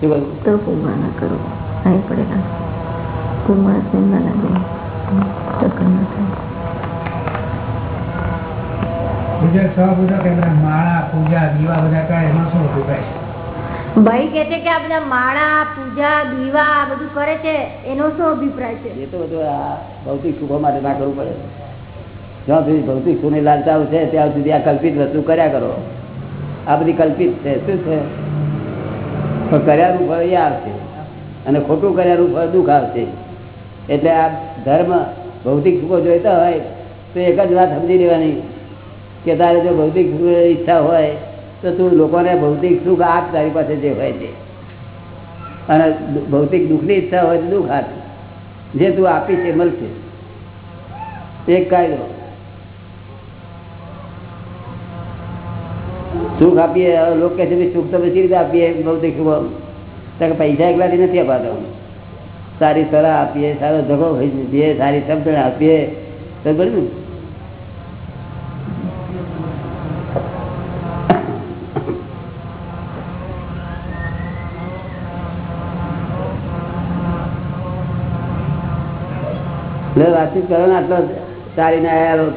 શું કહ્યું તો પૂર્વાના કરો. અહીં પડેલા પૂર્વાસ ને ના લાગે. તો કરના થાય. બીજા છ બધા કે માળા પૂજા દીવા બધા કરે એમાં શું અભિપ્રાય છે ભાઈ કે છે કે આ બધા માળા પૂજા દીવા આ બધું કરે છે? એનો શું અભિપ્રાય છે? એ તો બધું આ ભૌતિક સુખો માટે ના કરવું પડે. જ્યાં સુધી ભૌતિક સુખની લાલચાઓ છે ત્યાં સુધી આ કલ્પિત વસ્તુ કર્યા કરો. આ બધી કલ્પિત છે. શું છે? પણ કર્યાનું ફળ એ આવશે. અને ખોટું કર્યાનું ફળ દુઃખ આવશે. એટલે આ ધર્મ ભૌતિક સુખો જોઈતા હોય, તો એક જ વાત સમજી લેવાની કે તારે જો ભૌતિક સુખ ઈચ્છા હોય, તો તું લોકોને ભૌતિક સુખ આપ તારી પાસે જે હોય છે અને ભૌતિક દુઃખની ઈચ્છા હોય તો દુઃખ આપ. જે તું આપીશ એ મળશે. એક કાયદો. સુખ આપીએ, લોકો કહે છે સુખ તમે પછી રીતે આપીએ ભૌતિક સુખ પૈસા એકલાથી નથી અપાતો સારી સલાહ આપીએ, સારો ધગો દઈએ સારી શબ્દ આપીએ. તો બરાબર વાતચીત કરો ને, આટલો ચાલીને આયા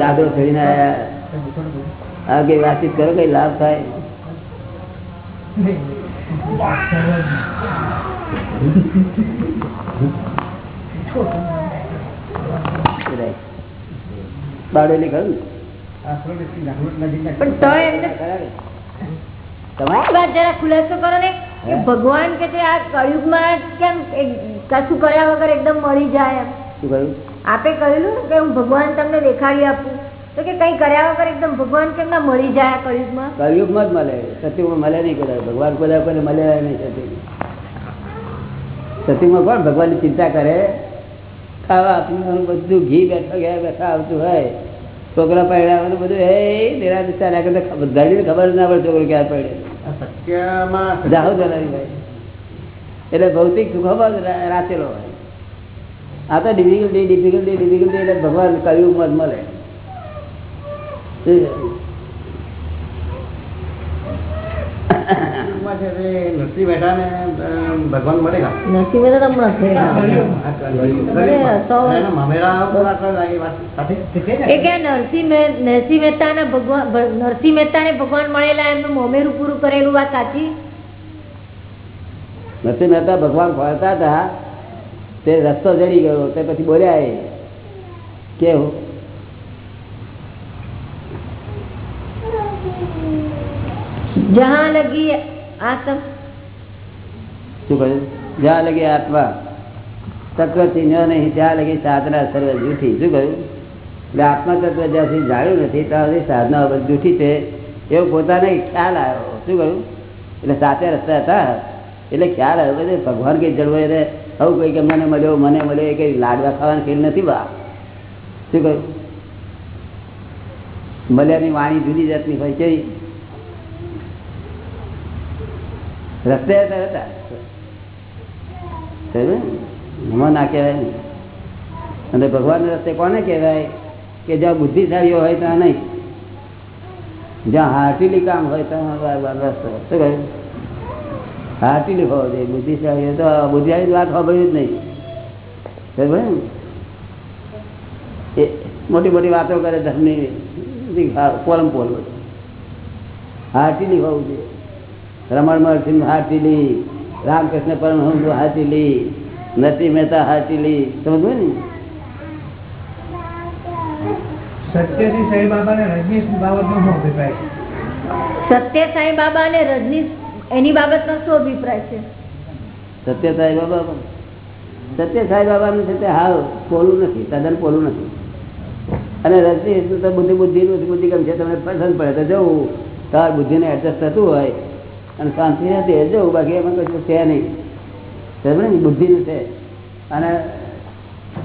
દાદો ચડીને આયા. આ કઈ વાતચીત કરો કઈ લાભ થાય? ખરું પણ તો એમને તમારે વાત જરા ખુલાસો કરો ને કે ભગવાન કે છે આ કળિયુગમાં કેમ કશું કર્યા વગર એકદમ મળી જાય એમ? શું કહ્યું? આપે કહેલું ને કે હું ભગવાન તમને દેખાડી આપું. તો કે કઈ કર્યા વગર એકદમ ભગવાન કેમ ના મળી જાય કળિયુગમાં? કલયુગમાં જ મળે. સત્યુગમાં મળે નહીં કદાચ. ભગવાન કોઈ કોઈને મળે નહીં સત્યુગ સત્યુગમાં કોણ? ભગવાનની ચિંતા કરે. ખાવા પીવાનું બધું ઘી બેઠા ગયા બેઠા આવતું હોય. છોકરા પહેરાવાનું બધું ચાલ્યા કરતા બધાને ખબર ના પડે છોકરો ક્યાં પડે. સત્યમાં જાહો જલારી ભાઈ. એટલે ભૌતિક સુખમાં રાચેલો હોય. આ તો ડિફિકલ્ટી ડિફિકલ્ટી ડિફિકલ્ટી એટલે ભગવાન કયું મત મળે. નરસિંહ મહેતા ને ભગવાન નરસિંહ મળેલા એમનું મોમેરું પૂરું કરેલું વાત સાચી નરસિંહ મહેતા ભગવાન ફરતા હતા તે રસ્તો જડી ગયો તે પછી બોલ્યા એ કેવું જહાં લગી આત્મ. શું કહ્યું? જ્યાં લગી આત્મા. તત્વ ચિહ્ન નહીં, ત્યાં લગી સાધના સર્વ જૂઠી. શું કહ્યું? એટલે આત્મા તત્વ જ્યાંથી જાણ્યું નથી ત્યાં સુધી સાધના બધી જૂઠી છે, એવો પોતાને ખ્યાલ આવ્યો. શું કહ્યું? એટલે સાથે રસ્તા હતા. એટલે ખ્યાલ આવ્યો. કે ભગવાન કંઈ જળવો એટલે આવું કંઈ કે મને મળ્યો મને મળ્યો, એ કંઈ લાડવા ખાવાનો ખેલ નથી, બા. શું કહ્યું? મળ્યાની વાણી જુદી જાતની હોય છે. રસ્તે હતા? એમાં ના કહેવાય અને ભગવાન રસ્તે કોને કહેવાય? કે જ્યાં બુદ્ધિશાળીઓ હોય ત્યાં નહીં. જ્યાં હાર્ટીલી કામ હોય ત્યાં રસ્તો. શું કહ્યું? હાર્ટીલી હોવો જોઈએ. બુદ્ધિશાળી તો બુદ્ધિશાળી વાત સાંભળ્યું જ નહીં. ભાઈ? એ મોટી મોટી વાતો કરે ધર્મની બધી પોલમ પોલ હાર્ટીલી હોવું જોઈએ. Raman Maharshi heartily Ramakrishna Paramahamsa heartily Narsinh Mehta heartily સમજવું ને? સત્યથી સાંઈ બાબા ને રજનીશ બાબતનો શું અભિપ્રાય છે? સત્ય સાંઈ બાબા અને રજનીશ એની બાબતનો શું અભિપ્રાય છે? સત્ય સાંઈ બાબા સત્ય સાંઈ બાબાનું છે તે હાવ પોલું નથી તદ્દન પોલું નથી. અને રજનીશ તો બુદ્ધિ બુદ્ધિનું બુદ્ધિ કેમ છે તમે પસંદ પડે તો જવું તાર બુદ્ધિને એડજસ્ટ થતું હોય અને શાંતિ નથી એ જવું બાકી એમાં કશું છે નહીં. સમજે ને? બુદ્ધિનું છે. અને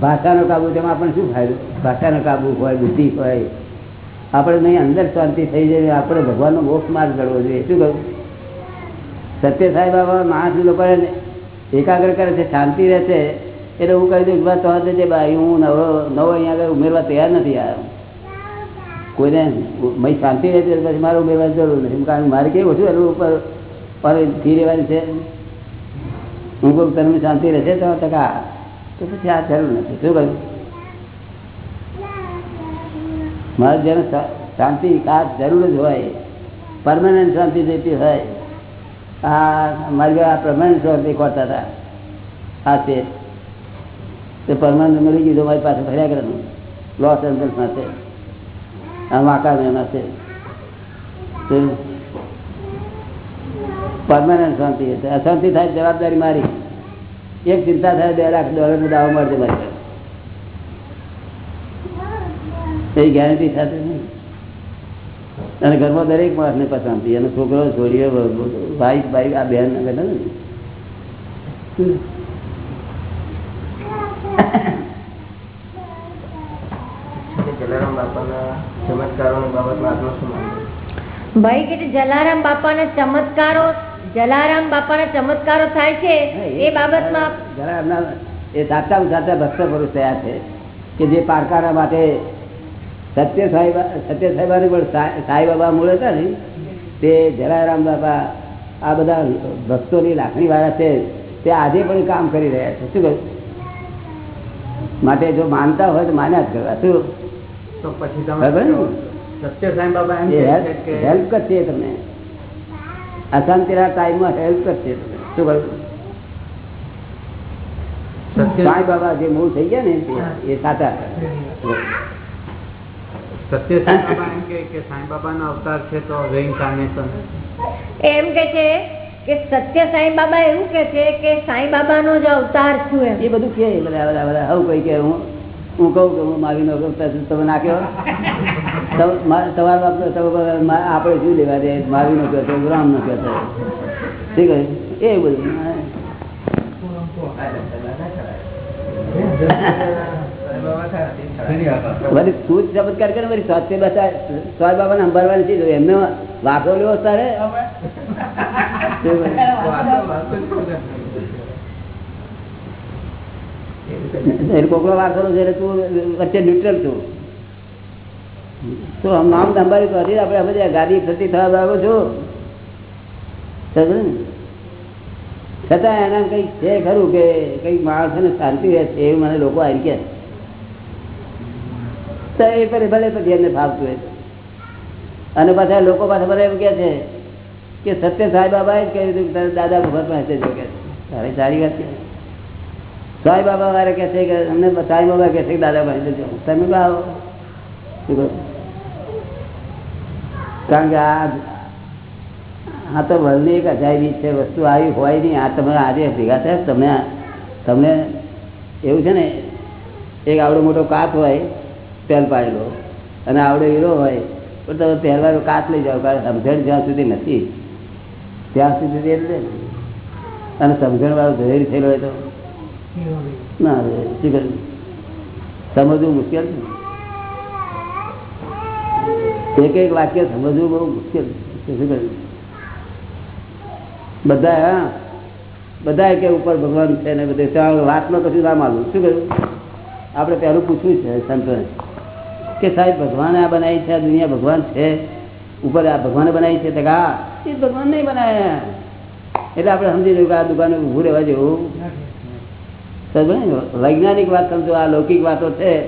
ભાષાનો કાબુ તેમાં આપણને શું ફાયદો? ભાષાનો કાબુ હોય, બુદ્ધિ હોય. આપણે નહીં અંદર શાંતિ થઈ જાય આપણે ભગવાનનો મોક્ષ માર્ગ કરવો જોઈએ. શું કહ્યું? સત્ય સાહેબ બાબા માણસ લોકોને એકાગ્ર કરે છે, શાંતિ રહે છે, એટલે હું કહી દઉં બસ તો જે ભાઈ, હું નવો નવો અહીંયા આગળ ઉમેરવા તૈયાર નથી આવ્યો. કોઈને મય શાંતિ રહેતી પછી મારે ઉમેરવાની જરૂર નથી. કારણ મારે કેવું હતું એનું ઉપર રહેવાની છે. હું કહું તમને શાંતિ રહેશે? તો ટકા તો પછી આ જરૂર નથી. શું કહ્યું? મારે જેને શાંતિ આ જરૂર જ હોય પરમાનન્ટ શાંતિ જોઈતી હોય, આ મારી આ પરમાનન્ટ શાંતિ ખોરતા હતા. આ છે. તે પરમાનન્ટ મળી ગયું મારી પાસે ફર્યા કરે લોસ એન્જલ્સમાં છે. આ વાંકા છે. પરમાનન્ટ શાંતિ હશે. અશાંતિ થાય જવાબદારી મારી. એક ચિંતા થાય બે લાખ ડોલર દાવો મળશે મારી એ ગેરંટી સાથે નહીં. અને ઘરમાં દરેક માણસને પસંદ અને છોકરો છોડીઓ ભાઈ ભાઈ આ બહેન ને ને ભાઈ કે જલારામ બાપાના ચમત્કારો જલારામ બાપાના ચમત્કારો થાય છે એ બાબતમાં જલારામના એ સાચા સાચા ભક્ત પુરુષ થયા છે કે જે પારકારા માટે સત્ય સાંઈ સત્ય સાહેબાને પણ સાંઈ બાબા મૂળ હતા ને તે જલારામ બાબા આ બધા ભક્તોની લાગણી વાળા છે તે આજે પણ કામ કરી રહ્યા છે. શું કહ્યું માટે જો માનતા હોય તો માન્યા જ કરવા. શું? તો પછી? તમે સત્ય સાંઈ બાબા હેલ્પ હેલ્પ કરશે તમે તમને. અશાંતિના ટાઈમમાં હેલ્પ કરશે. શું કરું સાંઈ બાબા જે મૂળ થઈ ગયા ને એ સાચા સત્ય સાંઈ બાબા એમ કે સાંઈ અવતાર છે તો reincarnation. એમ કે છે કે સત્ય સાંઈ બાબા એવું કે છે કે સાંઈ બાબાનો જ અવતાર છું એ બધું કે બધા બધા બધા આવું કઈ કે હું હું કહું કે હું મારી નોકરી તમે નાખ્યો તમારા આપણે શું લેવા દે? મારી નો કહેતો રામ નો કહેતો ઠીક છે એ બધું. વળી તું જ ચમત્કાર કરે વળી સ્વાસ્થ્ય બચા સ્વાદ બાબાને સંભાળવાની ચીજ હોય. એમને વાંકો લેવો તારે એ વાર વાંકો છે તું વચ્ચે ન્યુટ્રલ છું. તો આમ નામ સંભાળી હજી આપણે બધા ગાડી થતી થવા લાગો છો. છતાં એના કંઈક છે ખરું કે કંઈક માણસોને શાંતિ રહે છે એવું મને લોકો આવી ગયા. તો એ પર ભલે પછી એમને ફાવતું હોય. અને પાછા લોકો પાસે ભલે એમ કે છે કે સત્ય સાંઈ બાબાએ જ કહ્યું હતું દાદા ભગત પાસે જો કે તારે સારી વાત છે. સાંઈ બાબા વાળા કે છે કે અમને સાંઈ બાબા કે છે કે દાદા ભાઈ જજો તમે આવો. કારણ કે આ આ તો વલની એક અજાયબી છે, વસ્તુ આવી હોય નહીં. આ તમે આજે ભેગા થયા, તમે તમને એવું છે ને, એક આવડો મોટો કાચ હોય પહેલ પાડેલો. અને આવડો હીરો હોય, પણ તમે પહેરવાનો કાચ લઈ જાઓ, કારણ સમજણ જ્યાં સુધી નથી. ત્યાં સુધી ને. અને સમજણ વાળો ઘરે થયેલો હોય તો સમજવું મુશ્કેલ છે. એક એક વાક્ય સમજવું બહુ મુશ્કેલ શું બધા, હા બધા કે ઉપર ભગવાન છે ને બધે વાતમાં કશું ના માલું શું કહ્યું? આપણે પહેલું પૂછવું છે સંતોને કે સાહેબ, ભગવાને આ બનાવી છે, આ દુનિયા ભગવાન છે. ઉપર આ ભગવાને બનાવી છે. તો હા, એ ભગવાન નહીં બનાવ્યા એટલે આપણે સમજી લઈએ કે આ દુકાને ઊભું રહેવા જેવું? વૈજ્ઞાનિક વાત સમજો આ લૌકિક વાતો છે,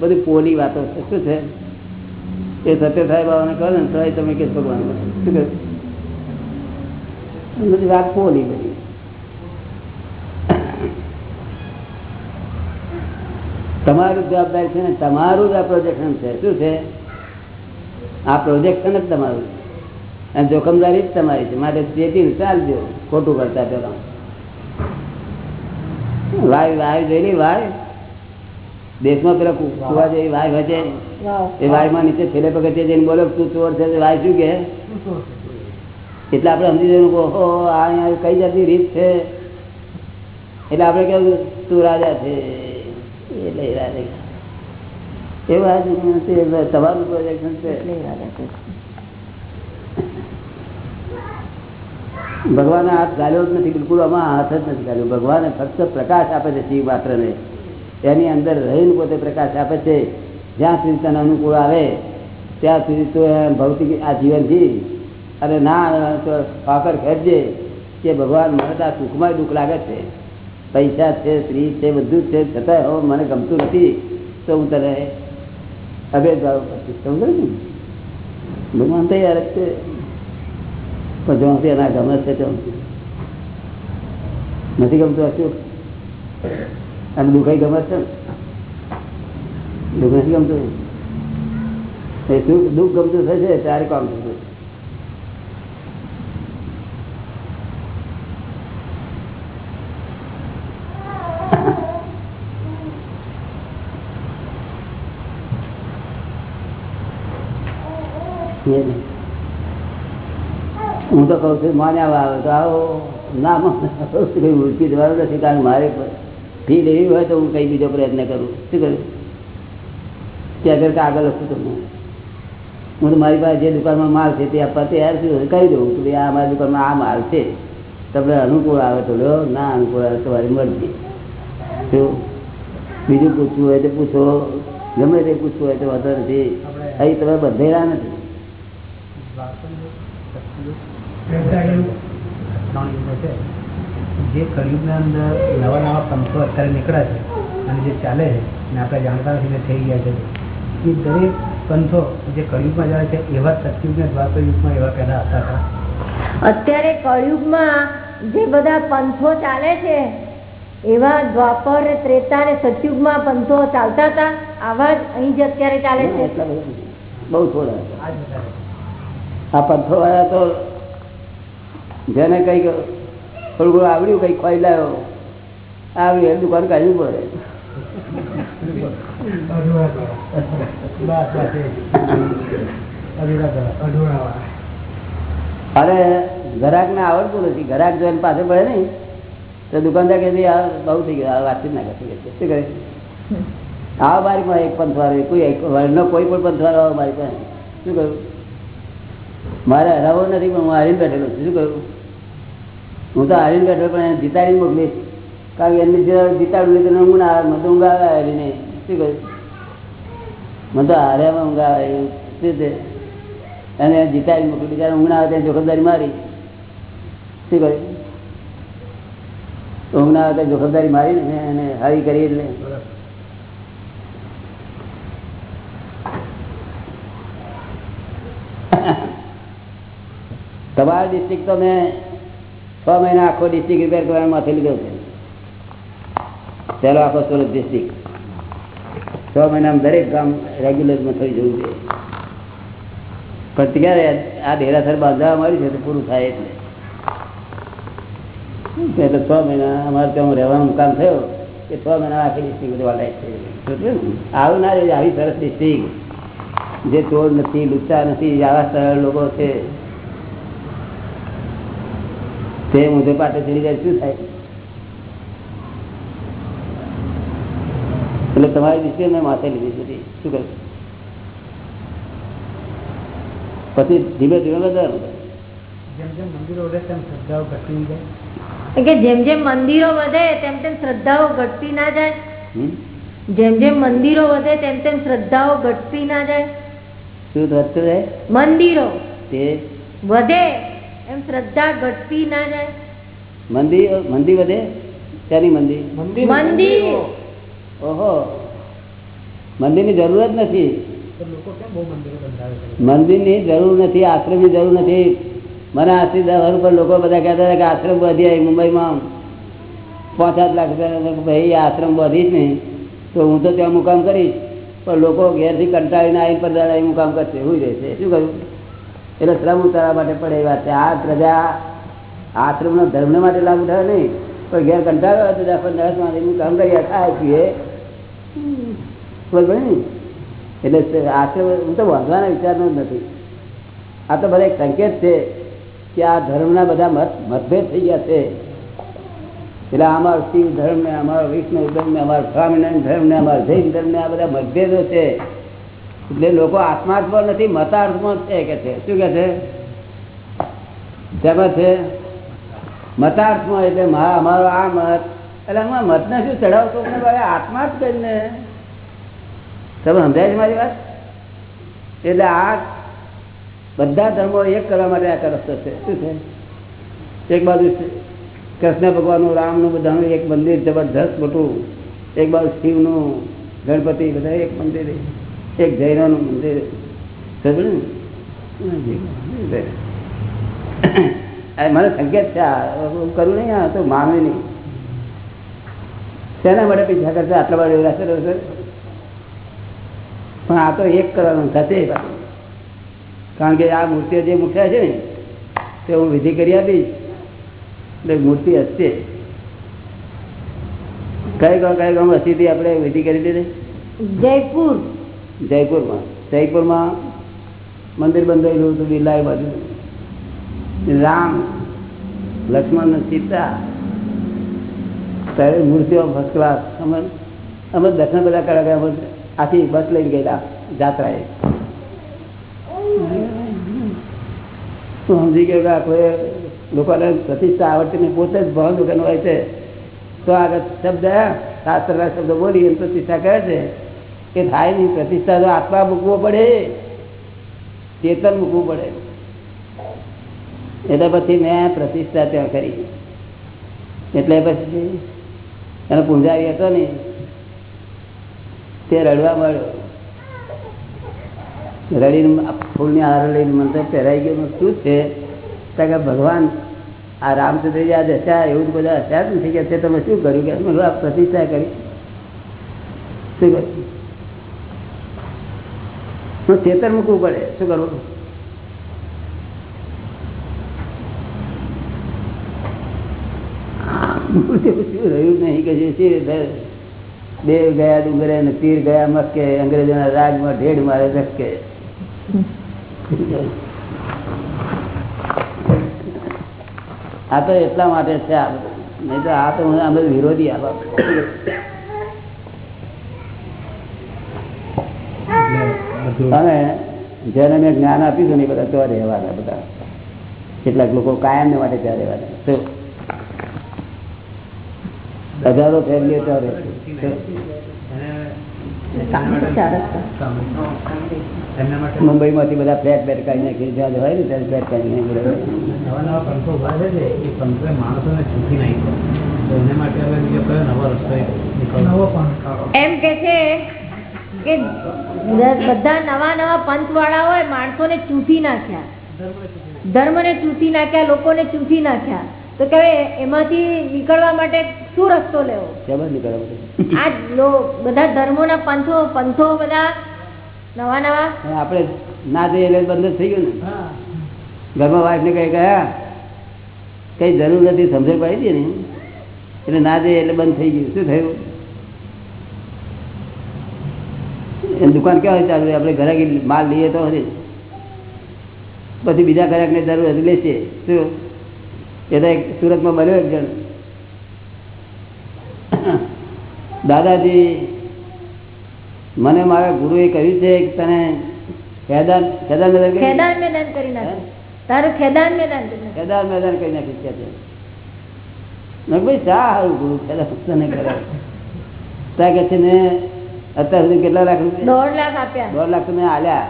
બધી પોલી વાતો છે. શું છે? એ સત્ય સાહેબ બાબાને કહો ને, તો તમે કે ભગવાન. શું કહે? બધી વાત પોલી બધી. તમારું જવાબદારી છે ને, તમારું જ આ પ્રોજેક્શન છે. શું છે? આ પ્રોજેક્શન જ તમારું. અને જોખમદારી જ તમારી છે. માટે ચેતી ચાલજો, ખોટું કરતા પેલા વાય વાય જોયેલી વાય. દેશમાં પેલા કુવા જેવી વાય છે એ વાયમાં નીચે છેલ્લે પગથિયે જઈને બોલો તું ચોર છે વાય શું કે એટલે આપણે સમજી કે ઓહો આ કઈ જાતની રીત છે? એટલે આપણે કેવું તું રાજા છે. એટલે રાજા. એ વાત છે. એટલે તમારું પ્રોજેક્શન છે. ભગવાને હાથ ગાલ્યો જ નથી, બિલકુલ આમાં હાથ જ નથી ગાલ્યો ભગવાને ફક્ત પ્રકાશ આપે છે જીવ પાત્રને એની અંદર રહીને પોતે પ્રકાશ આપે છે. જ્યાં સુધી તને અનુકૂળ આવે, ત્યાં સુધી તો ભૌતિક આ જીવન જીવ. અને ના, તો પાકર ખેંચજે, કે ભગવાન મને તો આ સુખમાં દુઃખ લાગે છે. પૈસા છે, સ્ત્રી છે, બધું છે છતાં હવે મને ગમતું નથી, તો હું તને અભેદ ભાવ સમજો ભગવાન તૈયાર જ છે. પણ જો તે એના ગમે છે નથી ગમતું અશુક અને દુઃખાઈ ગમે છે? દુઃખ નથી ગમતું? એ સુખ, દુઃખ ગમતું થશે ત્યારે કામ થશે હું તો કઉ છું, માન્યા આવે તો આવો. ના કઈ ઉલકી દેવાનું નથી, કારણ મારે ફી લેવી હોય તો હું કઈ બીજો પ્રયત્ન કરું. શું કરું? આગળ કાગળ લખું તમને હું. તો મારી પાસે જે દુકાનમાં માલ છે તે આપવા તૈયાર છું. કહી દઉં કે આ મારી દુકાનમાં આ માલ છે. તમને અનુકૂળ આવે તો લો, ના અનુકૂળ આવે તો તમારી મરજી. શું? બીજું પૂછવું હોય તો પૂછો. ગમે તે પૂછવું હોય તો વાંધો નથી. અહીં તમે બંધેલા નથી. જે કળિયુગના અંદર નવા નવા પંથો અત્યારે નીકળ્યા છે અને જે ચાલે છે અને આપણે જાણતા નથી ને થઈ ગયા છે. એ દરેક પંથો જે કળિયુગમાં જાય છે એવા સતયુગ ને એવા પહેલાં હતા હતા. અત્યારે કળિયુગમાં જે બધા પંથો ચાલે છે એવા દ્વાપર ને ત્રેતા ને સતયુગમાં પંથો ચાલતા હતા આવા જ અહીં જ અત્યારે ચાલે છે. બહુ થોડા આ જ વધારે આ પંથો વાળા તો જેને કઈ થોડું ઘણું આવડ્યું કઈ ખોઈ લાવ્યો આવડ્યું એમ દુકાન કાઢવી પડે. અરે ઘરાક ને આવડતું નથી. ઘરાક જો એને પાસે પડે ને તો દુકાનદાર કે બહુ થઈ ગયું વાતચીત ના કરતી શું કરે? આવા મારી પાસે એક પંથવાળો કોઈ વર્ણનો કોઈ પણ પંથવાળો આવો મારી પાસે. શું કહ્યું? મારે હરાવો નથી, પણ હું હારીને બેઠેલો છું. શું કહ્યું? હું તો હારીને બેઠો પણ એને જીતાડીને મોકલીશ કારણ કે એમની જીતાડું તો ઊંઘ ના આવે. મને તો ઊંઘ આવે હારીને. શું કહ્યું મને તો હાર્યામાં ઊંઘ આવે. શું છે? અને જીતાડી મોકલી બિચારા ઊંઘ આવે ત્યાં જોખમદારી મારી. શું કહ્યું ઊંઘ ના આવે ત્યાં જોખમદારી મારી ને એને હારી કરી એટલે. તમારા ડિસ્ટ્રિક્ટ તો મેં છ મહિના આખો ડિસ્ટ્રિક્ટ રિપેર કરવાનું માથે લીધો છે. પહેલો આખો સુરત ડિસ્ટ્રિક્ટ છ મહિનામાં દરેક કામ રેગ્યુલરમાં થઈ જવું છે. પણ ત્યારે આ ડેરાસર બાંધવા મળ્યું છે તો પૂરું થાય એટલે. એટલે છ મહિના? અમારે ત્યાં રહેવાનું કામ થયો કે છ મહિના આખી ડિસ્ટ્રિક્ટ વાલાય આવું ના રહે આવી સરસ ડિસ્ટ્રિક્ટ જે ચોર નથી લુચ્ચા નથી આવા સરળ લોકો છે તે મુજબ પાટે ચડી જાય શું થાય? એટલે તમારી વિશે મેં માથે લીધી બધી શું કરું પછી ધીમે ધીમે વધારે. જેમ જેમ મંદિરો વધે તેમ શ્રદ્ધાઓ ઘટતી જાય. કે જેમ જેમ મંદિરો વધે તેમ તેમ શ્રદ્ધાઓ ઘટતી ના જાય. જેમ જેમ મંદિરો વધે તેમ તેમ શ્રદ્ધાઓ ઘટતી ના જાય. શું વધતું મંદિરો તે વધે એમ શ્રદ્ધા ઘટતી ના જાય. મંદિર મંદી વધે? ત્યાંની મંદી? મંદી. ઓહો. મંદિરની જરૂર જ નથી. મંદિર મંદિરની જરૂર નથી આશ્રમની જરૂર નથી. મને આજથી દસ વર્ષ ઉપર લોકો બધા કહેતા હતા કે આશ્રમ વધી આવી મુંબઈમાં. પાંચ સાત લાખ રૂપિયા ભાઈ આશ્રમ વધી જ નહીં. તો હું તો ત્યાં મુકામ કરીશ. પણ લોકો ઘેરથી કંટાળીને આવી પર દાડા અહીં મુકામ કરશે. એવું રહેશે? શું કહ્યું? એટલે શ્રમ ઉતારવા માટે પડે એ વાત છે. આ પ્રજા આશ્રમનો ધર્મને માટે લાગુ ઉઠાવે નહીં. પણ ઘેર કંટાળો હોય તો દસ પંદર કરી ખાય ને? એટલે આશ્રમ હું તો વાંધવાના વિચારનો જ નથી. આ તો બધા એક સંકેત છે કે આ ધર્મના બધા મત, મતભેદ થઈ ગયા છે. એટલે અમારો શિવ ધર્મ ને અમારો વિષ્ણુ ધર્મ ને અમારો સ્વામિનારાયણ ધર્મ ને અમારો જૈન ધર્મ ને આ બધા મતભેદો છે. એટલે લોકો આત્માર્થમાં નથી, મતાર્થમાં છે કે છે. શું કે છે? તેમાં છે મતાર્થમાં એટલે અમારો આ મત. એટલે હું મતને શું ચડાવતો આત્મા જ કરીને તમે સમજાય છે મારી વાત? એટલે આ બધા ધર્મો એક કરવા માટે આ રસ્તો છે શું છે? એક બાજુ કૃષ્ણ ભગવાનનું, રામનું, બધાનું એક મંદિર જબરદસ્ત મોટું. એક બાજુ શિવનું, ગણપતિ, બધા એક મંદિર. એક જૈનોનું મંદિર સમજ્યું ને? મને સંકેત છે હું કરું નહીં, આ તો માનવી નહીં. શેના માટે પૈસા કરતા આટલા બધા રહેશે રહેશે? પણ આ તો એક કરવાનું થશે કારણ કે આ મૂર્તિઓ જે મૂક્યા છે ને, તે હું વિધિ કરી આપીશ. એટલે મૂર્તિ હશે. કઈ ગામ કઈ ગામ હસીથી આપણે વિધિ કરી દીધી? જયપુર. જયપુરમાં. જયપુરમાં મંદિર બંધાયેલું હતું બિરલા બાજુ. રામ, લક્ષ્મણ સીતા ત્યારે મૂર્તિઓ ફર્સ્ટ ક્લાસ અમે અમે દર્શન બધા કર્યા ગયા આથી બસ લઈને ગયેલા જાત્રાએ. હું સમજી ગયો કે આ લોકોને પ્રતિષ્ઠા આવડતી પોતે જ ભાવ દુકાન હોય છે. તો આગળ શબ્દ, શાસ્ત્રના શબ્દ બોલી એમ પ્રતિષ્ઠા કરે છે. કે થાય નહીં, પ્રતિષ્ઠા તો આત્મા મૂકવો પડે. ચેતન મૂકવું પડે. એટલે પછી મેં પ્રતિષ્ઠા ત્યાં કરી. એટલે પછી એનો પૂંજારી હતો ને, તે રડવા મળ્યો રડીને ફૂલની હાર લઈને મને પહેરાઈ ગયો. શું છે? કે, ભગવાન, આ રામચંદ્રજી આ દશા, એવું બધા હસ્યા જ નથી કે તમે શું કર્યું? કે આ પ્રતિષ્ઠા કરી. શું કર્યું? હું ચેતન મૂકવું પડે. શું કરવું? રહ્યું નહીં કે જે બે ગયા, ડુંગરે ને તીર ગયા મસ્કે અંગ્રેજોના રાજમાં ઢેડ મારે આ તો એટલા માટે છે આ નહીં તો આ તો હું અમે વિરોધી આ બાબત એટલે બધું અને જેને મેં જ્ઞાન આપ્યું હતું ને એ બધા તો રહેવાના બધા. કેટલાક લોકો કાયમ માટે ત્યાં રહેવાના? હજારો ફેમિલીઓ ત્યાં રહે મુંબઈ માંથી બધા ફ્લેટ બેટ કાઢી નાખી જ્યાં હોય ને ત્યાં ફ્લેટ કાઢી નાખી નવા નવા પંખો ઊભા છે ને એ પંખોએ માણસોને છૂટી નાખ્યો. તો એના માટે હવે બીજો કયો નવો રસ્તો એમ કે છે કે બધા નવા નવા પંથ વાળા હોય માણસોને ચૂંટી નાખ્યા. ધર્મને ચૂંટી નાખ્યા લોકોને ચૂંટી નાખ્યા. તો કે એમાંથી નીકળવા માટે શું રસ્તો લેવો? આ લો- બધા ધર્મોના પંથો પંથો બધા નવા નવા. આપણે ના જઈએ એટલે બંધ થઈ ગયું ને? ઘરમાં વાઈફને કઈ ગયા કઈ જરૂર નથી સમજણ પડી હતી ને? એટલે ના જઈએ એટલે બંધ થઈ ગયું. શું થયું એની દુકાન કેવા ચાલુ? આપણે ઘરે માલ લઈએ તો પછી બીજા ગ્રાહકને જરૂર હતી લેશે. શું? એ તો સુરતમાં બન્યો એક જણ. દાદાજી મને મારા ગુરુએ કહ્યું છે કે તને ખેદાન ખેદાન મેદાન ખેદાન મેદાન કરી નાખ્યું. તારું ખેદાન મેદાન ખેદાન મેદાન કરી નાખ્યું છે. ભાઈ શા હારું ગુરુ ખેદાન કરે. ત્યાં કે છે ને અત્યાર સુધી કેટલા લાખ દોઢ લાખ આપ્યા. દોઢ લાખ તમે આલ્યા.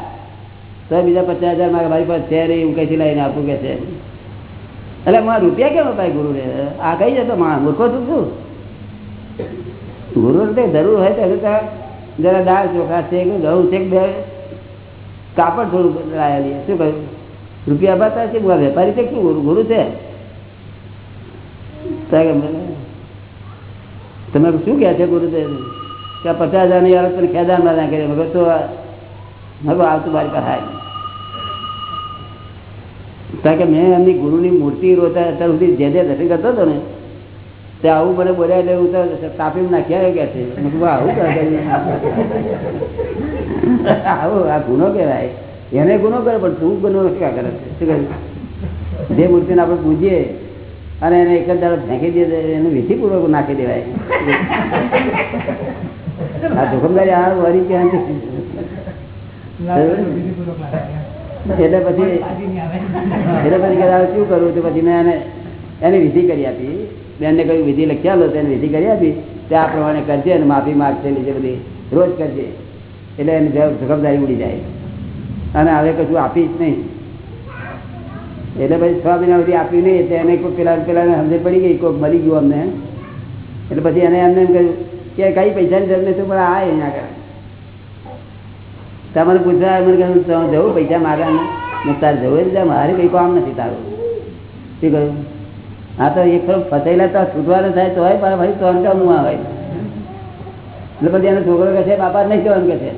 તો બીજા પચાસ હજાર મારા મારી પાસે છે એવું કઈથી લાવીને આપું કે છે. એટલે મારા રૂપિયા કેમ અપાય ગુરુ ને આ કઈ જતો માણસ મૂર્ખો છું શું? ગુરુ જરૂર હોય તો જરા દાળ ચોખા છે કે ઘઉં છે કે બે કાપડ થોડું લાયેલી શું કહ્યું? રૂપિયા અપાતા છે વેપારી છે શું? ગુરુ ગુરુ છે? તમે શું કહે છે ગુરુદેવ? આ પચાસ હજારની યાર તને ખેદાનમાં ના કરે મગર તો મગર આવતું મારી પાસે હાય કારણ કે મેં એમની ગુરુની મૂર્તિ રોતા અત્યાર સુધી જે જે દર્શન કરતો હતો ને, તે આવું મને બોલ્યા એટલે હું તો તાપી નાખ્યા કે છે. આવું આવું, આ ગુનો કહેવાય. એને ગુનો કરે, પણ તું ગુનો ક્યાં કરે? છે જે મૂર્તિને આપણે પૂજીએ અને એને એક જ દાડો ફેંકી દે એને વિધિપૂર્વક નાખી દેવાય. આ જોખમદારી આ વરી ક્યાં છે? એટલે પછી એટલે પછી કદાચ શું કરવું તો પછી મેં એને એની વિધિ કરી આપી. બેનને કહ્યું વિધિ લખ્યા લો તેને વિધિ કરી આપી. તે આ પ્રમાણે કરજે અને માફી માગશે નીચે બધી રોજ કરજે. એટલે એની જવાબ- જવાબદારી ઉડી જાય. અને હવે કશું આપીશ નહીં. એટલે પછી છ મહિના સુધી આપ્યું નહીં. એટલે એને કોઈ પેલા પેલા સમજણ પડી ગઈ કોઈ મળી ગયું અમને. એટલે પછી એને એમને એમ કહ્યું કે કઈ પૈસાની જરૂર નથી પણ આ અહીંયા આગળ. તમારે પૂછવા મને કહ્યું તમે જવું પૈસા મારા મેં તારે જવું જ મારે કઈ કામ નથી તારું. શું કહ્યું? હા તો એક ફરક ફસાયેલા તો છૂટવાનું થાય તો હોય પણ ભાઈ તો કામ આવે. એટલે પછી એનો છોકરો કહે છે બાપા નહીં કહેવાનું કે છે.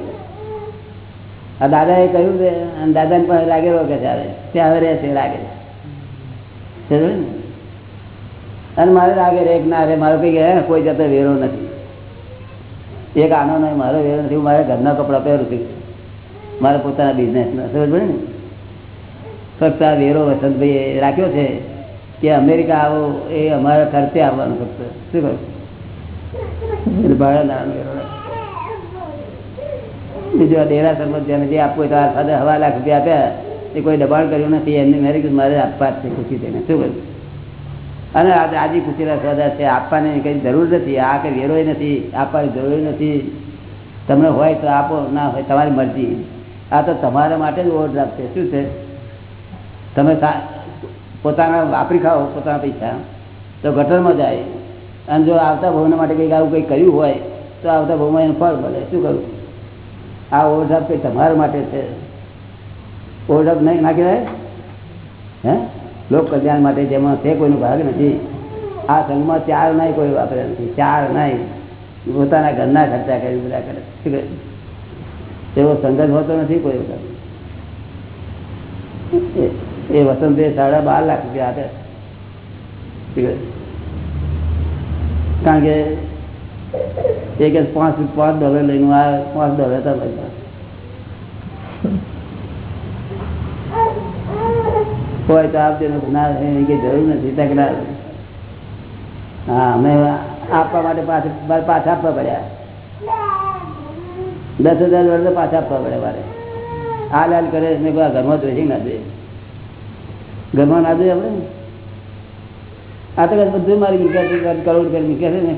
આ દાદાએ કહ્યું છે અને દાદાને પણ લાગેલો કે હવે ત્યાં રહે છે લાગે છે? અને મારે લાગે રે ના રે મારો કઈ હે, કોઈ જતો વેરો નથી. એક આનો નહીં, મારો વેરો નથી, હું મારા ઘરના કપડાં પહેરું છું. મારા પોતાના બિઝનેસના સમજ પડે ને? ફક્ત આ વેરો વસંતભાઈ રાખ્યો છે કે અમેરિકા આવો, એ અમારા ખર્ચે આવવાનું ફક્ત. શું નાનો બીજું આ દેરાસરમાં જેને જે આપવું હોય તો આ સાથે હવા લાખ રૂપિયા આપ્યા, એ કોઈ દબાણ કર્યું નથી, એમને મેં મારે આપવા જ છે ખુશી થઈને શું કહ્યું અને આજે આજે ખુશીના સોદા છે, આપવાની કઈ જરૂર નથી, આ કઈ વેરોય નથી, આપવાની જરૂર નથી. તમને હોય તો આપો, ના હોય તમારી મરજી. આ તો તમારા માટે જ ઓવરડ્રાફ્ટ છે, શું છે? તમે પોતાના વાપરી ખાઓ, પોતાના પૈસા, તો ગટરમાં જાય. અને જો આવતા ભવના માટે કંઈક આવું કંઈક કર્યું હોય, તો આવતા ભવમાં એનું ફળ મળે. શું કરું? આ ઓવરડ્રાફ્ટ કંઈ તમારા માટે છે? ઓવરડ્રાફ્ટ નહીં, ના કહેવાય? હે? લોક કલ્યાણ માટે જેમાં તે કોઈનો ભાગ નથી. આ સંઘમાં ચાર નાય કોઈ વાપરે નથી. ચાર નહીં. પોતાના ઘરના ખર્ચા કરી બધા કરે તેવો સંઘર્ષ હોતો નથી કોઈ વખત. એ- વસંતે સાડા બાર લાખ રૂપિયા આપે. કારણ કે એક પાંચ પાંચ ડોલર લઈને આ પાંચ ડોલર હતા પૈસા હોય તો આપજો ને જરૂર નથી તકરાર હા અમે આપવા માટે પાછા પાછા આપવા પડ્યા. દસ હજાર વર્ષ પાછા આપવા પડે મારે. હાલ હાલ કરે મેં કહ્યું, ઘરમાં જોઈ ના જોઈએ ઘરમાં ના જોઈએ આપણે? આ તો બધું મારી મિલકત કરોડ કરી નીકળે ને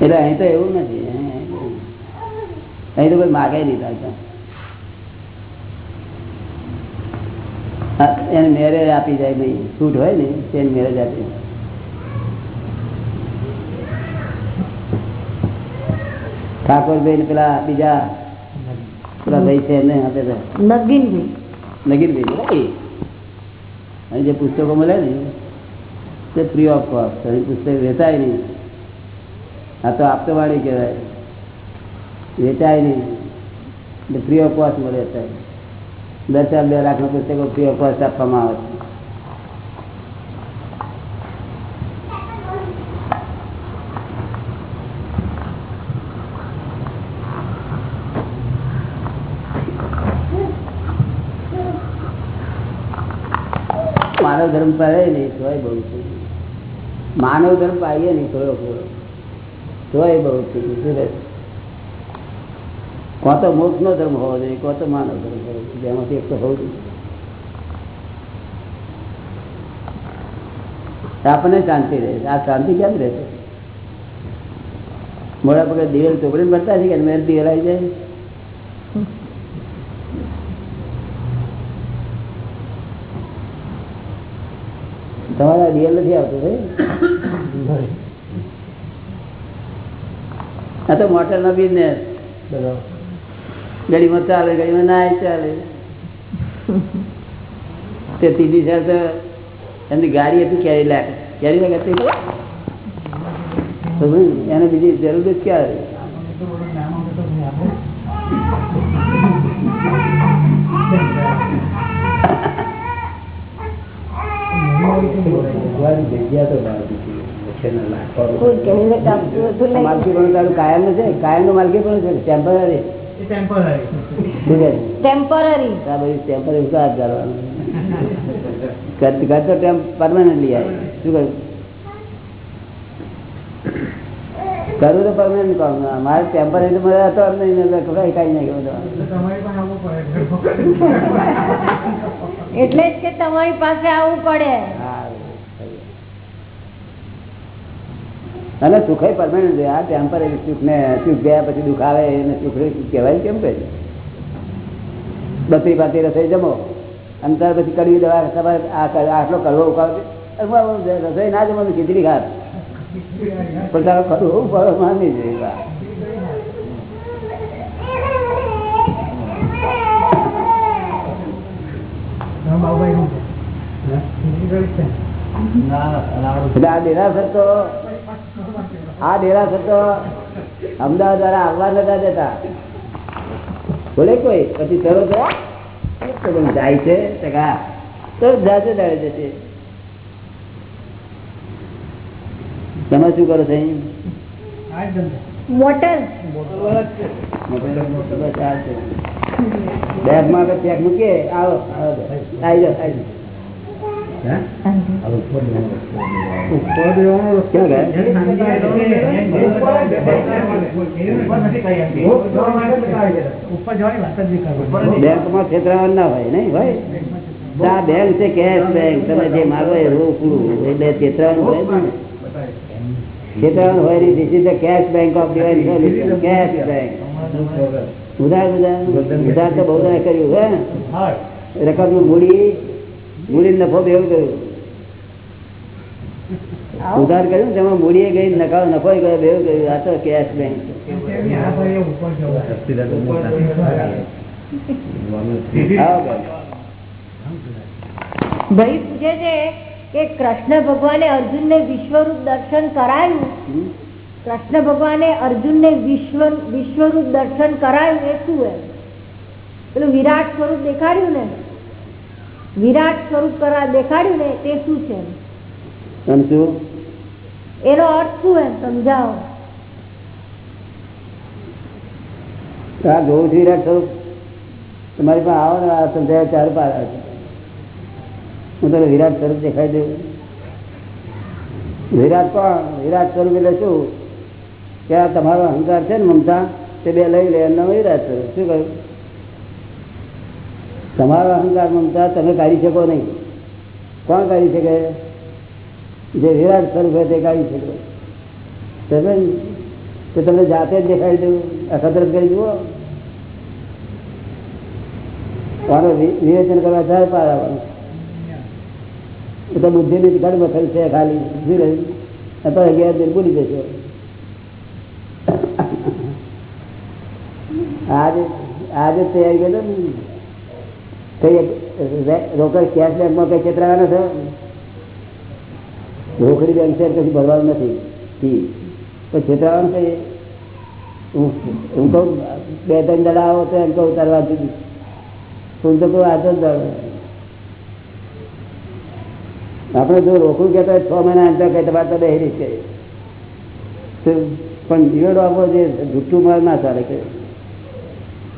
એટલે અહીં તો એવું નથી. અહીં તો કોઈ માગે નહીં થાય એને મેરેજ આપી જાય ભાઈ. છૂટ હોય ને તેને મેરેજ આપી ઠાકોરભાઈ ને પેલા બીજા પેલા ભાઈ છે એમને આપે તો. નગીનભાઈ. નગીનભાઈ જે પુસ્તકો મળે ને તે ફ્રી ઓફ કોસ્ટ પુસ્તક વેચાય નહીં. આ તો આપતો વાળી કહેવાય. વેચાય નહીં. ફ્રી ઓફ કોસ્ટ મળે અત્યારે દસ ચાર બે લાખના પુસ્તકો ફ્રી ઓફ કોસ્ટ આપવામાં આવે છે. માનવ ધર્મ પાડે નહીં, તોય બહુ છે. માનવ ધર્મ પાડીએ નહીં થોડો થોડો તોય બહુ છે શું તો મોક્ષ નો ધર્મ હોવો જોઈએ કોણ તો માનવ ધર્મ હોવો જોઈએ. જેમાંથી એક તો હોવું જોઈએ. આપણને શાંતિ રહે આ શાંતિ કેમ રહેશે મોડા પગે દિવેલ ચોપડી મળતા છે કે મેં દિવેલ આવી જાય. તમારા દિવેલ નથી આવતું ભાઈ? આ તો મોટર નો બિઝનેસ બધો ગાડીમાં ચાલે ગાડીમાં ના ચાલે તે ત્રીજી તો એમની ગાડી હતી કેરી લાગે કેરી લાગે એને બીજી જરૂર જ ક્યાં રહી? ભગવાનની જગ્યા તો બહાર હતી. વચ્ચેના લાખો કોઈ કહેને કાપતું હતું નહીં. માલકી પણ તારું કાયમ છે કાયમનું માલકી પણ છે ટેમ્પરરી ટેમ્પરરી આ બધું ટેમ્પરરી શું હાથ ધરવાનું ઘર તો ટેમ્પ પરમાનન્ટલી આવે શું કહ્યું કરવું તો પરમાનન્ટ કામ મારે ટેમ્પરરી તો મને હતો જ નહીં ને કપડા નહીં બધો. એટલે જ કે તમારી પાસે આવવું પડે. હા. અને સુખ પરમાનન્ટ છે. આ ટેમ્પરરી સુખ ને સુખ ગયા પછી દુઃખ આવે એને સુખ કહેવાય કેમ કહે બત્રી પાતી રસોઈ જમો અને ત્યાર પછી કડવી દવા તમારે આટલો કડવો ઉકાળો રસોઈ ના જમવાનું ખીચડી ખાત. પણ તારો કડવો ઉકાળો માની એટલે આ દેરાસર તો આ ડેરા તો અમદાવાદ દ્વારા આવવા નતા જતા. બોલે કોઈ? પછી ચલો તો જાય છે. તો તો જાજે દાડે જશે તમે શું કરો છો મોટર. બેગમાં ચેક મૂકીએ? આવો આવો આવી. જાઓ આવી જાઓ. ક્યાં માં છેતરાવાનું ના હોય નહીં ભાઈ આ બેંક છે કેશ બેંક તમે જે માગો એ રોકડું એટલે છેતરાવાનું હોય ને. છેતરાવાનું હોય નહીં this is the cash bank of divine solution cash bank ઉધાર ઉધાર ઉધાર તો બહુ કર્યું હે રકમનું મૂડી મૂડી નફો બેવું કર્યું. ઉધાર કર્યું તેમાં મૂડીએ ગઈ નફો નફો ગયો કર્યું આ તો કેશ બેંક. ભાઈ પૂછે છે કે કૃષ્ણ ભગવાને અર્જુનને વિશ્વરૂપ દર્શન કરાયું? કૃષ્ણ ભગવાને અર્જુનને વિશ્વ વિશ્વરૂપ દર્શન કરાયું એ શું પેલું વિરાટ સ્વરૂપ દેખાડ્યું ને? વિરાટ સ્વરૂપ કરવા દેખાડ્યું ને તે શું છે? એમ? શું? એનો અર્થ શું એમ સમજાવો. આ જોઉં છું વિરાટ સ્વરૂપ? તમારી પાસે આવો ને આ સમજાય ચાર પાર હું તને વિરાટ સ્વરૂપ દેખાઈ દઉં. વિરાટ કોણ? વિરાટ સ્વરૂપ એટલે શું? કે આ તમારો અહંકાર છે ને મમતા? તે બે લઈ લે એમનો વિરાટ સ્વરૂપ. શું કહ્યું? તમારો અહંકાર મમતા તમે કાઢી શકો નહીં. કોણ કાઢી શકે? જે વિરાટ સ્વરૂપ હોય તે કાઢી શકે. તમે? તો તમને જાતે જ દેખાડી દઉં અખતરત કરી જુઓ. વિ- વિવેચન કરવા ચાર પાર આવવાનું. એ તો બુદ્ધિની ઘડ મથલ છે ખાલી. શું રહ્યું અત્યારે અગિયાર દિન ભૂલી જશો. આજે આજે તૈયારી કર્યો ને. રોકડ કેશ બેંકમાં કઈ ચેતરાવાના છે રોકડી બેંક છે કશું ભરવાનું નથી. ફી તો છેતરાવાનું છે હું કહું, બે, ત્રણ દડા આવો તો એમ કહું તારવા દીધી હું તો કહું આજો જ આપણે જો રોકડું કહેતા છ મહિના અંતર કઈ તમારે તો બેહી છે. પણ જીવડો આપવો જે જુઠ્ઠું માર ના ચાલે કે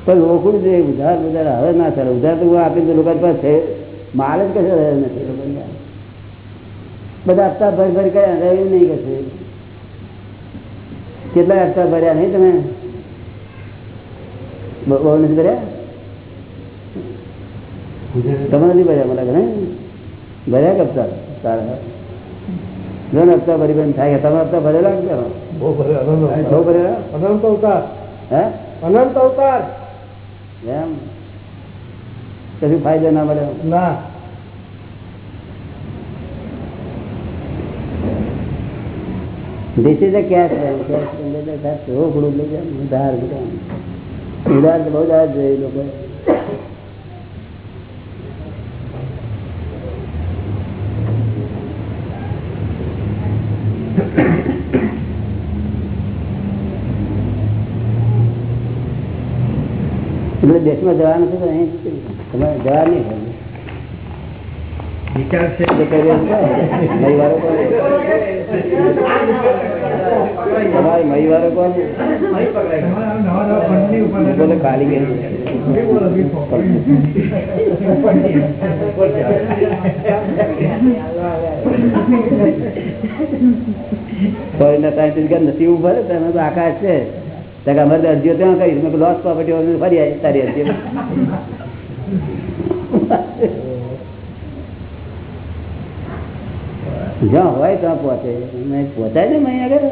પણ રોકડું જે ઉધાર ઉધાર હવે ના ચાલે ઉધાર તો આપીને લોકો પાસે માલ જ કશે રહ્યો નથી. લોકોને બધા હપ્તા ભરી ભર કર્યા રહ્યું નહીં કશે. કેટલા હપ્તા ભર્યા નહીં તમે? બહુ નથી ભર્યા? તમે નથી ભર્યા મને ઘણા? ભર્યા કે હપ્તા? સારા. ઘણા હપ્તા ભરી ભરી થાય. તમે હપ્તા ભરેલા કે કેમ? બહુ ભરેલા? અનંત અવતાર. હે? અનંત અવતાર. એમ? કશું ફાયદો ના મળે? ના. This is a cash bank. Cash bank એટલે ખાસ રોકડું લઈ જાય ઉધાર. ઉધાર તો બહુ જોઈએ લોકો એટલે દેશમાં જવાનું છે તો અહીં તમારે જવા નહીં વિચાર છે? તમારી મહીવારો કોણ? બોલો ખાલી ફોરેનના સાયન્ટિસ્ટ નથી ઊભા તમે તો આકાશ છે. કે અમારે અરજીઓ ત્યાં કરી. મેં લોસ પ્રોપર્ટી ફરી આવી તારી અરજીઓ જ્યાં હોય ત્યાં પહોંચે. પહોંચાય ને અહીં આગળ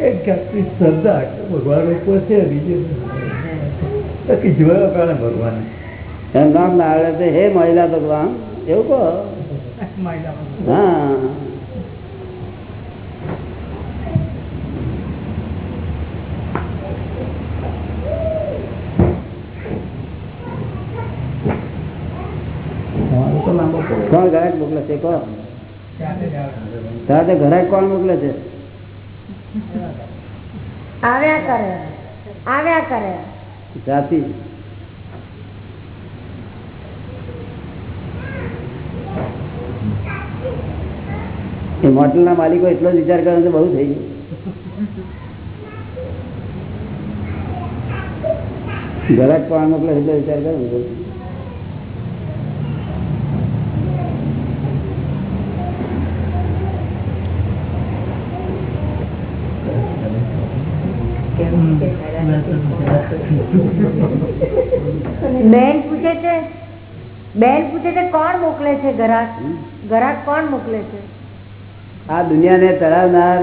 એક જાતની શ્રદ્ધા ભગવાન ઉપર બીજું બાકી કારણે ભગવાન. એમ નામ ના આવડે હે મહિલા ભગવાન એવું કહો. હા તમારો તો લાંબો પડે કોણ ઘરાક મોકલે છે કોણ? તારે ઘરાક કોણ મોકલે છે? આવ્યા કરે આવ્યા કરે. જાતિ. એ મોટલ ના માલિકો એટલો જ વિચાર કરે તો બહુ થઈ ગયું. ઘરાક કોણ મોકલે એટલો વિચાર કરે બેન પૂછે છે, બેન પૂછે છે કોણ મોકલે છે ઘરાક ઘરાક કોણ મોકલે છે? આ દુનિયાને તળાવનાર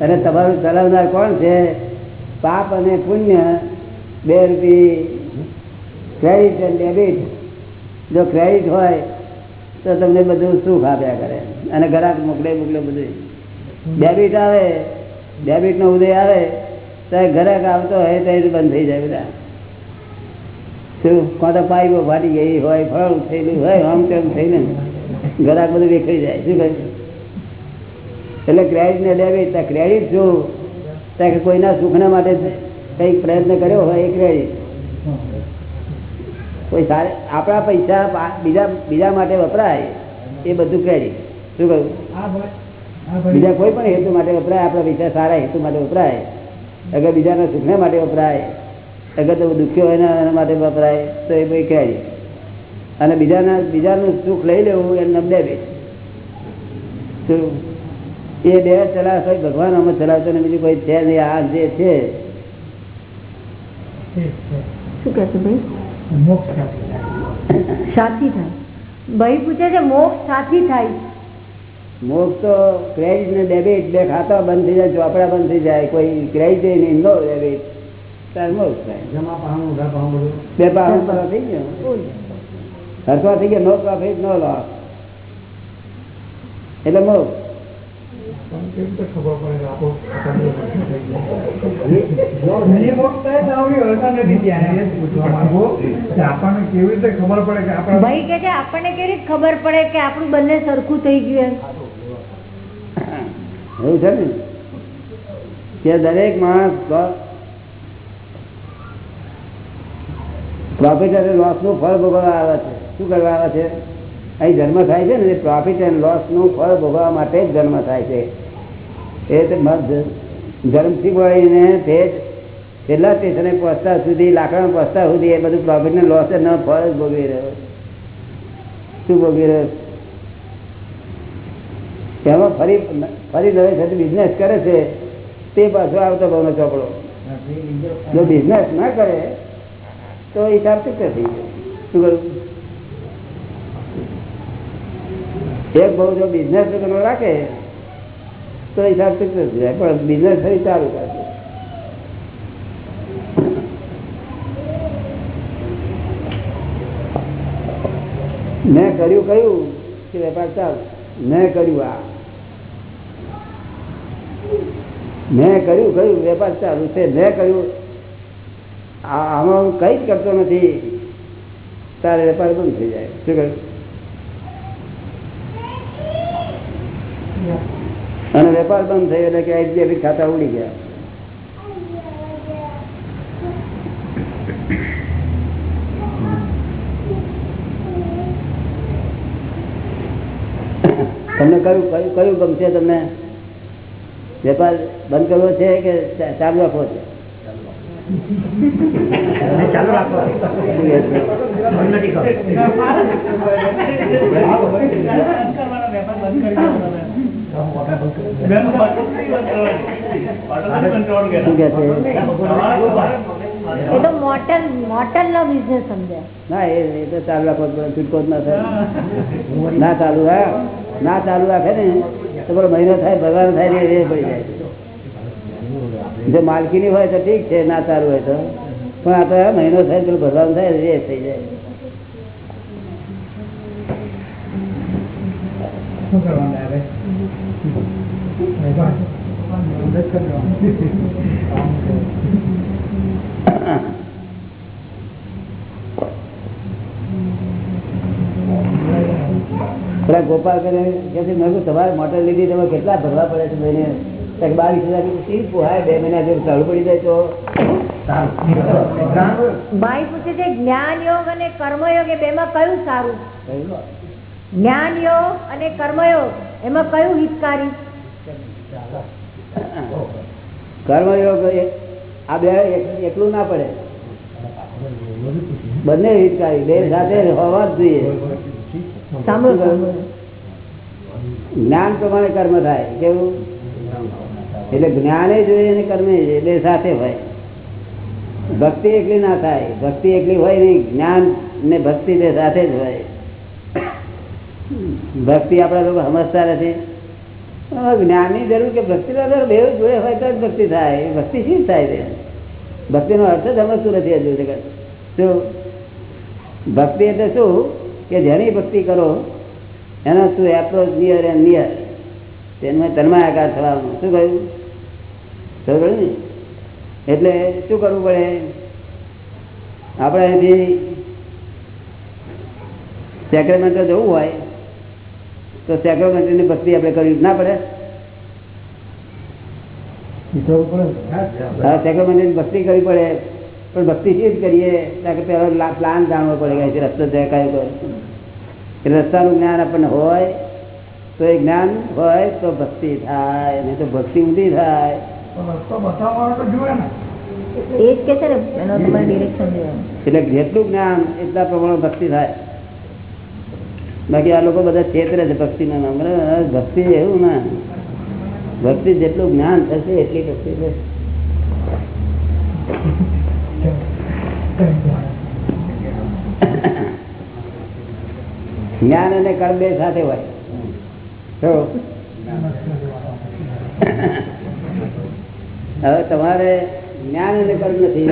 અને તમારું તરાવનાર કોણ છે? પાપ અને પુણ્ય બે રૂપી ક્રેડિટ અને ડેબિટ જો ક્રેડિટ હોય, તો તમને બધું સુખ આપ્યા કરે. અને ઘરાક મોકલે મોકલે બધું ડેબિટ આવે ડેબિટ નો ઉદય આવે ત્યારે ગ્રાહક આવતો હોય તો એ બંધ થઈ જાય બધા. શું? તો પાઇપો ફાટી ગઈ હોય ફળ થયેલું હોય આમ તેમ થઈને ઘરાક બધું વેખાઈ જાય. શું કહે એટલે ક્રેડિટ ને ડેબિટ ક્રેડિટ શું? ત્યાં કે કોઈના સુખના માટે કંઈક પ્રયત્ન કર્યો હોય એ ક્રેડિટ કોઈ સારા આપણા પૈસા બીજા બીજા માટે વપરાય એ બધું ક્રેડિટ શું કહ્યું? બીજા કોઈ પણ હેતુ માટે વપરાય આપણા પૈસા સારા હેતુ માટે વપરાય. અગર બીજાના સુખને માટે વપરાય અગર તો દુખ્યો હોય એના માટે વપરાય તો એ ભાઈ ક્રેડિટ અને બીજાના બીજાનું સુખ લઈ લેવું એનું નામ બે. શું એ બે ચલાસ કોઈ ભગવાન અમે ચલાવતો ને બીજું કોઈ છે નહીં આ જે છે. શું કહે છે ભાઈ સાથી થાય. ભાઈ પૂછે છે મોક્ષ સાથી થાય. મોક્ષ તો ક્રેડિટ ને ડેબિટ બે ખાતા બંધ થઈ જાય ચોપડા બંધ થઈ જાય કોઈ ક્રેડિટ નહીં નો ડેબિટ ત્યારે મોક્ષ થાય. જમા પાહણું ઉઘા પાહણું બધું. બે પાવન પર થઈ ગયો. હરખવા થઈ ગયા નો પ્રોફિટ નો લોસ એટલે મોક્ષ આપણને કેવી રીતે ખબર પડે કે આપણા ભાઈ કે છે આપણને કેવી રીતે ખબર પડે કે આપણું બંને સરખું થઈ ગયું એમ? એવું છે ને, કે દરેક માણસ પ્રોફિટ અને લોસનું ફળ ભોગવવા આવે છે. શું કરવા આવે છે? અહીં જન્મ થાય છે ને પ્રોફિટ એન્ડ લોસનું ફળ ભોગવવા માટે જ જન્મ થાય છે. એ જન્મથી મળીને તે છેલ્લા સ્ટેશને પહોંચતા સુધી લાકડા પહોંચતા સુધી એ બધું પ્રોફિટ ને લોસ ન ફળ ભોગવી રહ્યો શું ભોગવી રહ્યો એમાં ફરી ફરી નવે સાથે બિઝનેસ કરે છે, તે પાછો આવતો ભાવનો ચોપડો. જો બિઝનેસ ના કરે, તો હિસાબ ચૂકે થઈ ગયો. શું કરું? એક બહુ જો બિઝનેસ રાખે, તો હિસાબ ચૂકે થઈ જાય. પણ બિઝનેસ ફરી ચાલુ કરશે મેં કર્યું કયું કે વેપાર ચાલુ. મેં કર્યું આ. મેં કર્યું કયું વેપાર ચાલુ છે, મેં કર્યું. આમાં હું કઈ જ કરતો નથી. તારે વેપાર બંધ થઈ જાય. શું કહ્યું અને વેપાર બંધ થયો એટલે કે એચડીએફસી ખાતા ઉડી ગયા. તમને કયું કયું કયું ગમશે તમને? વેપાર બંધ કરવો છે કે ચાલુ રાખવો છે? ચાલુ રાખો. નો બિઝનેસ ના એ એ તો ચાલુ રાખે ના થાય ના ચાલુ રાખ ના ચાલુ રાખે ને તો મહિનો થાય ભગવાન થાય એ પડી જાય. જો માલકીની હોય તો ઠીક છે ના સારું હોય તો. પણ આ તો મહિનો થાય પેલું ભગવાન થાય એ થઈ જાય. શું કરવાનું આવે મદદ કરવાનું પેલા ગોપાલ કરે કે મેં તમારે મોટર લીધી તમે કેટલા ભરવા પડે છે મહિને બાવીસ હજાર કીધું, પોહાય બે મહિના જો ચાલુ પડી જાય તો. ભાઈ પૂછે છે જ્ઞાન યોગ અને કર્મયોગ એ બેમાં કયું સારું? જ્ઞાન યોગ અને કર્મયોગ એમાં કયું હિતકારી? કર્મયોગ આ બે એક- એકલું ના પડે. બંને હિતકારી બે સાથે હોવા જ જોઈએ. સાંભળો. જ્ઞાન પ્રમાણે કર્મ થાય, કેવું? એટલે જ્ઞાને જોઈએ અને કર્મે બે સાથે હોય. ભક્તિ એકલી ના થાય, ભક્તિ એકલી હોય નહીં, જ્ઞાન ને ભક્તિ બે સાથે જ હોય. ભક્તિ આપણા લોકો સમજતા નથી. જ્ઞાનની જરૂર કે ભક્તિ બે જોડે હોય તો જ ભક્તિ થાય. ભક્તિ શી થાય છે? ભક્તિનો અર્થ જ સમજતું નથી હજુ જગત. શું? ભક્તિ એટલે શું? કે જેની ભક્તિ કરો એનો શું એપ્રોચ નિયર એન્ડ નિયર. તેમાં તન્માયાકાર થવાનું. શું કહ્યું? ખબર ને? એટલે શું કરવું પડે? આપણે અહીંથી સેક્રેમેન્ટો જવું હોય તો સેક્રેમેન્ટની ભક્તિ આપણે કરવી જ ના પડે. હા સેક્રેમેન્ટની ભક્તિ કરવી પડે. પણ ભક્તિ શી જ કરીએ? કારણ પ્લાન જાણવો પડે કે રસ્તો છે કયો રસ્તાનું જ્ઞાન આપણને હોય તો એ જ્ઞાન હોય તો ભક્તિ થાય નહીં તો ભક્તિ ઊંધી થાય. એટલે જેટલું જ્ઞાન એટલા પ્રમાણે ભક્તિ થાય. બાકી આ લોકો બધા છેતરે છે ભક્તિના નામ. ભક્તિ એવું ના. ભક્તિ જેટલું જ્ઞાન થશે એટલી ભક્તિ થશે. જ્ઞાન અને કર્મ બે સાથે હોય. હવે તમારે જ્ઞાન અને કર્મ નથી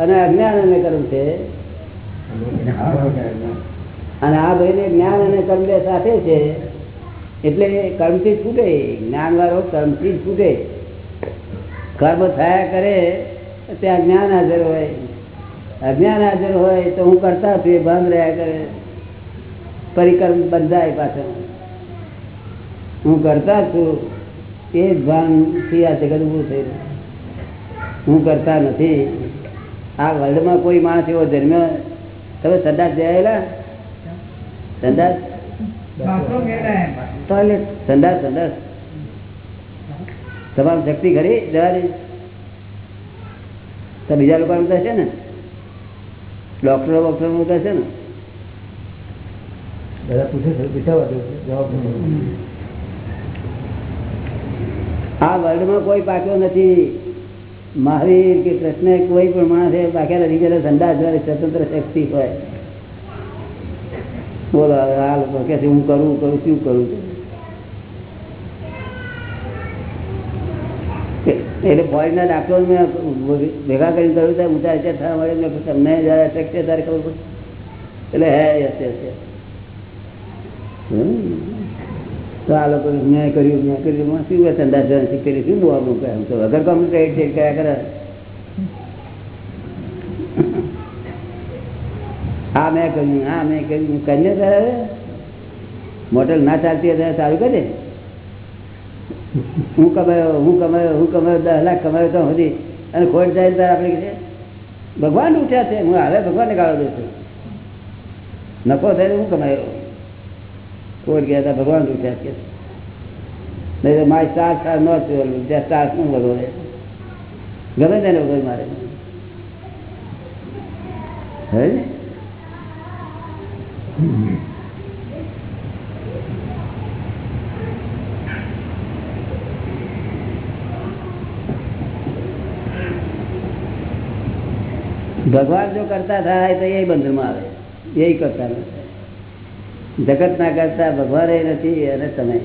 અને અજ્ઞાન અને કર્મ છે. અને આ ભાઈને જ્ઞાન અને કર્મ બે સાથે છે. એટલે કર્મથી છૂટે. જ્ઞાન વાળો કર્મથી છૂટે. કર્મ થયા કરે ત્યાં જ્ઞાન હાજર હોય. અજ્ઞાન હાજર હોય તો હું કરતા છું એ બંધ રહ્યા કરે. પરિકર્મ બંધાય પાછળ હું કરતા છું એ જ ભાનથી આ જગત ઊભું થયું હું કરતા નથી. આ વર્લ્ડમાં કોઈ માણસ એવો જન્મ્યો, તમે સંદાસ જયેલા? સંદાસ ટોયલેટ. સંદાસ સંદાસ તમારી શક્તિ ખરી જવાની. તો બીજા લોકો છે ને? ડોક્ટરો બોક્ટરો બધા છે ને? બધા પૂછે છે કોઈ પાક્યો નથી. મહાવીર કે કૃષ્ણ કોઈ પણ માણસે પાક્યા નથી જયારે સંદાસ જયારે સ્વતંત્ર શક્તિ હોય. બોલો આ કે હું કરું કરું, શું કરું? એટલે ફોરેનના ડાક્ટરો મેં ભેગા કરીને કહ્યું ત્યારે ઊંચા ઊંચા થવા મળે તમને જયારે અટક છે ત્યારે ખબર એટલે હે યસ યસ યસ. તો આ લોકો મેં કર્યું મેં કર્યું. શું હોય સંદાસ કરી શું બોલવું કહે તો વગર એડ કર્યા કરે? હા, મેં કર્યું, હા, મેં કર્યું. કરીને તારે મોટેલ ના ચાલતી ત્યારે ચાલુ કરે. હું કમાયો હું કમાયો હું કમાયો, દસ લાખ કમાયો તો સુધી. અને ખોટ જાય ત્યારે આપણે ભગવાન ઉઠ્યા છે. હું હવે ભગવાનને ગાળો દઉં છું. નફો થાય તો હું કમાયો. ખોટ ગયા હતા ભગવાન ઉઠ્યા કે નહીં તો મારે સ્ટાર સ્ટાર ન થયું ત્યાં સ્ટાર શું ભગવાન ગમે તેને વગર મારે હે ને? ભગવાન જો કરતા થાય તો એ બંધનમાં આવે એ કરતા નથી જગત ના કરતા ભગવાન એ નથી અને તમે.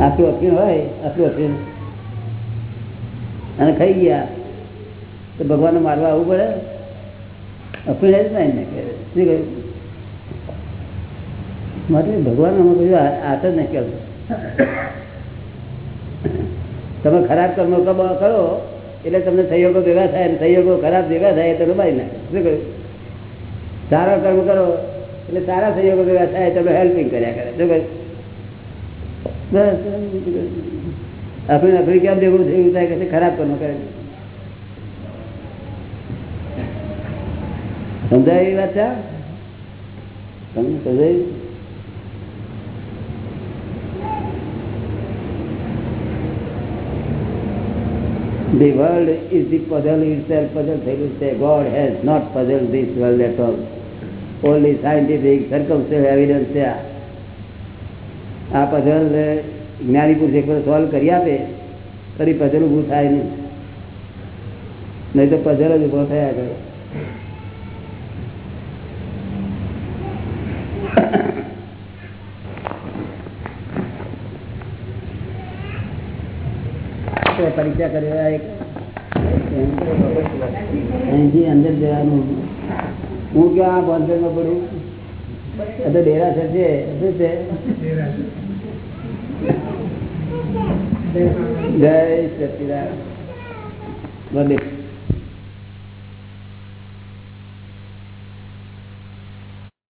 આટલું અફીણ હોય, આટલું અફીણ અને ખાઈ ગયા, તો ભગવાનને મારવા આવવું પડે? અફીણ જ નહીં ને શું કહ્યું? માટે ભગવાન અમે કહ્યું આત જ નહીં તમે ખરાબ કર્મ કરો એટલે તમને સહયોગો ભેગા થાય અને સહયોગો ખરાબ ભેગા થાય તો બારી નાખે શું કહ્યું? સારા કર્મ કરો એટલે સારા સહયોગો ભેગા થાય તમે હેલ્પિંગ કર્યા કરે. શું કહ્યું? બસ આપણે કેમ ભેગું થયું? થાય કે ખરાબ કર્મ કરે સમજાય એવી વાત છે? તમને સમજાયું? The world is the puzzle itself, puzzle થયેલું say God has not puzzled this world at all. Only scientific circumstantial evidence છે. આ પઝલ જ્ઞાની પુરુષ એક સોલ્વ કરી આપે ફરી પઝલ ઊભું થાય નહીં નહીં તો પઝલ જ ઊભો થયા કરે તો પરીક્ષા કરવા એક. અહીંથી અંદર જવાનું. હું ક્યાં બોન્સરમાં પડું? આ તો ડેરા છે શું છે? જય સચિદાન